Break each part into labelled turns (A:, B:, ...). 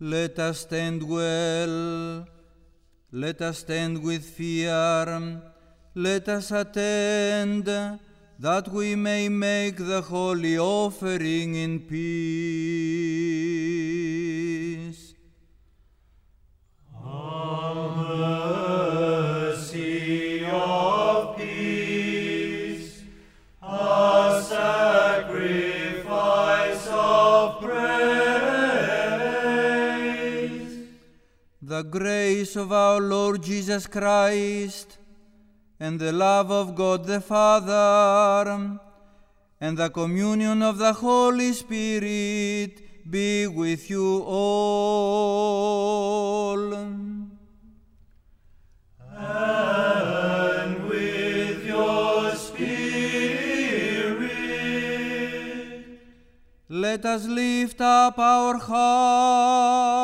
A: Let us stand well. Let us stand with fear. Let us attend that we may make the holy offering in peace. Grace of our Lord Jesus Christ, and the love of God the Father, and the communion of the Holy Spirit be with you all.
B: And with your spirit,
A: Let us lift up our hearts.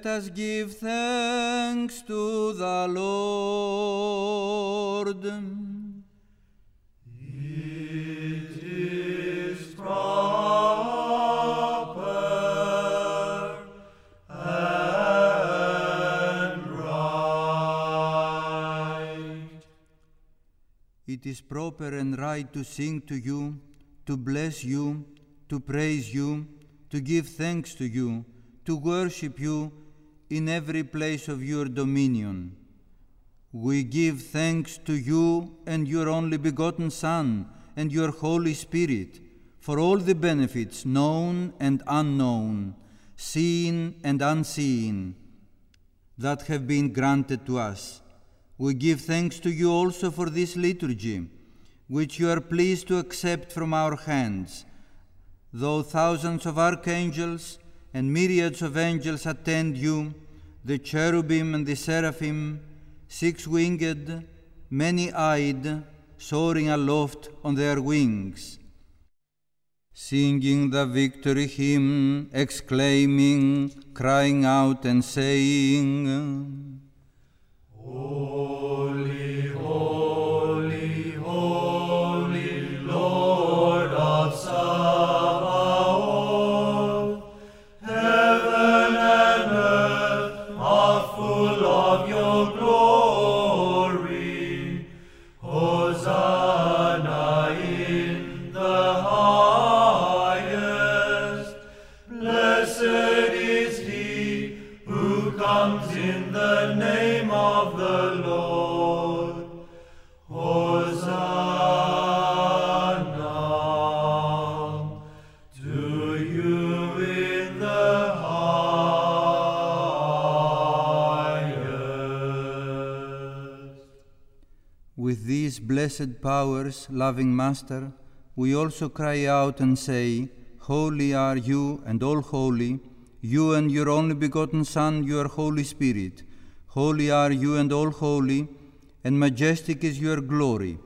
A: Let us give thanks to the Lord.
B: It is proper and right
A: to sing to you, to bless you, to praise you, to give thanks to you, to worship you in every place of your dominion. We give thanks to you and your only begotten Son and your Holy Spirit for all the benefits known and unknown, seen and unseen, that have been granted to us. We give thanks to you also for this liturgy, which you are pleased to accept from our hands. Though thousands of archangels and myriads of angels attend you, the cherubim and the seraphim, six winged, many eyed, soaring aloft on their wings, singing the victory hymn, exclaiming, crying out, and saying,
B: Holy,
A: these blessed powers, loving Master, we also cry out and say, Holy are you and all holy, you and your only begotten Son, your Holy Spirit. Holy are you and all holy, and majestic is your glory.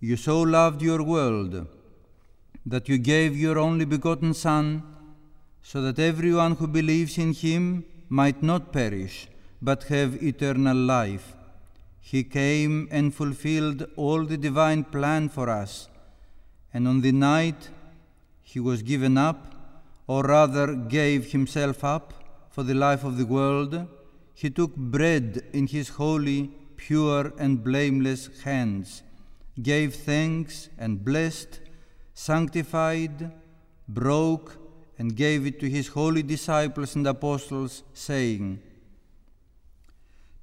A: You so loved your world that you gave your only begotten Son, so that everyone who believes in him might not perish, but have eternal life. He came and fulfilled all the divine plan for us, and on the night he was given up, or rather gave himself up for the life of the world, he took bread in his holy, pure, and blameless hands, gave thanks and blessed, sanctified, broke, and gave it to his holy disciples and apostles, saying,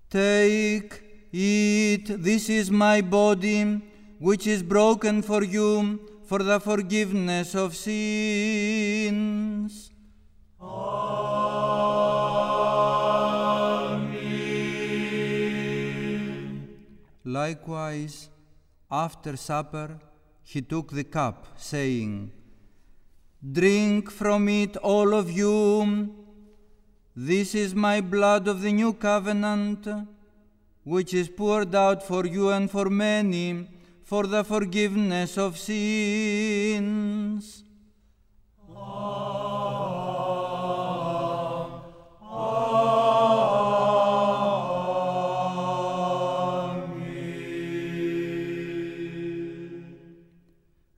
A: Take, eat, this is my body, which is broken for you for the forgiveness of sins. Amen. Likewise, after supper, he took the cup, saying, Drink from it, all of you. This is my blood of the new covenant, which is poured out for you and for many for the forgiveness of sins.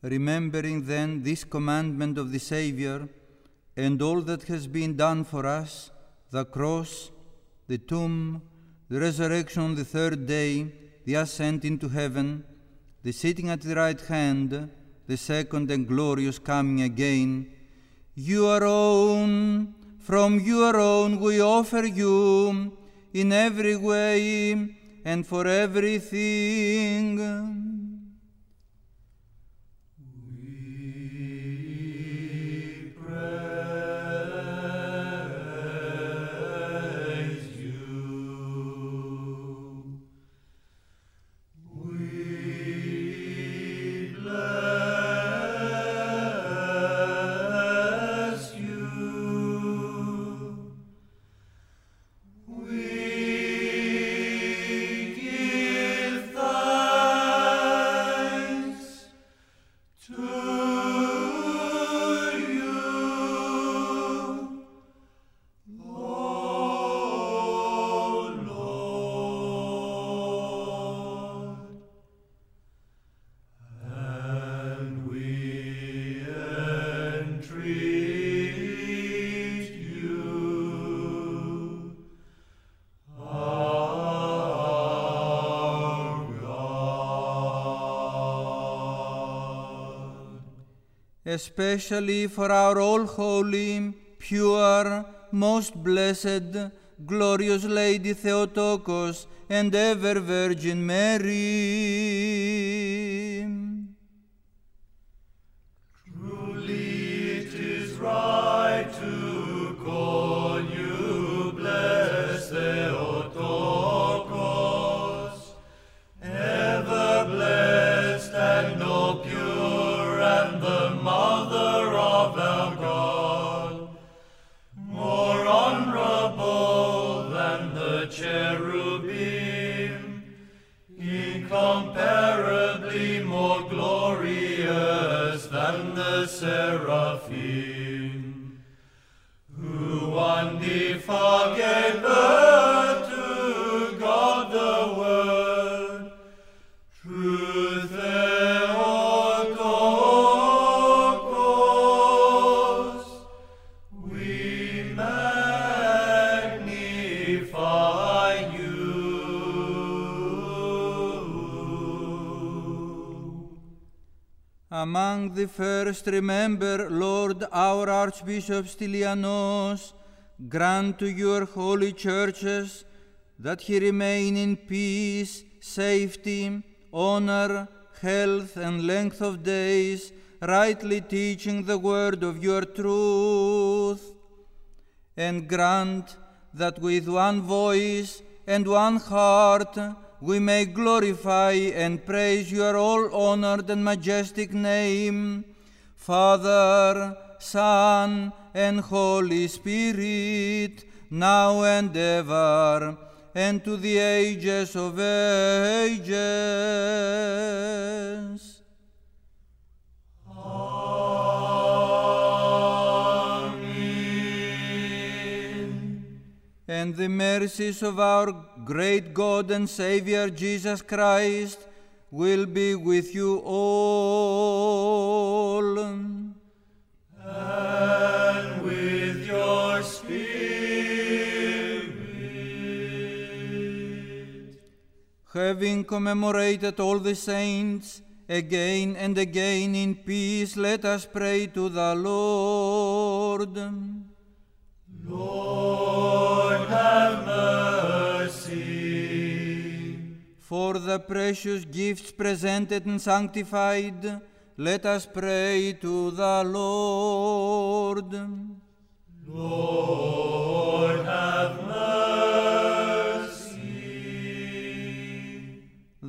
A: Remembering then this commandment of the Saviour and all that has been done for us, the cross, the tomb, the resurrection on the third day, the ascent into heaven, the sitting at the right hand, the second and glorious coming again, your own, from your own we offer you in every way and for everything. Especially for our all holy, pure, most blessed, glorious Lady Theotokos and ever Virgin Mary. Among the first, remember, Lord, our Archbishop Stylianos, grant to your holy churches that he remain in peace, safety, honor, health, and length of days, rightly teaching the word of your truth. And grant that with one voice and one heart we may glorify and praise your all honored and majestic name, Father, Son, and Holy Spirit, now and ever, and to the ages of ages. And the mercies of our great God and Savior Jesus Christ will be with you all.
B: And with your spirit.
A: Having commemorated all the saints, again and again in peace, let us pray to the Lord.
B: Lord, have mercy.
A: For the precious gifts presented and sanctified, let us pray to the Lord.
B: Lord, have mercy.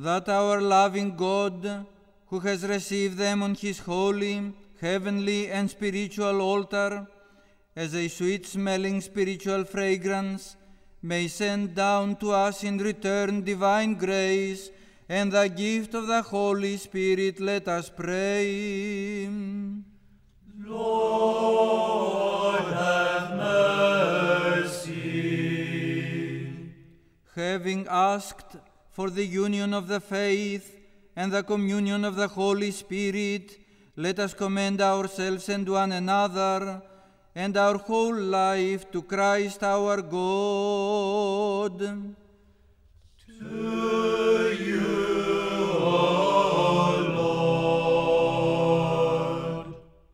A: that our loving God, who has received them on his holy, heavenly, and spiritual altar, as a sweet smelling spiritual fragrance, may send down to us in return divine grace and the gift of the Holy Spirit, let us pray.
B: Lord, have mercy.
A: having asked for the union of the faith and the communion of the Holy Spirit, let us commend ourselves and one another and our whole life to Christ our God. To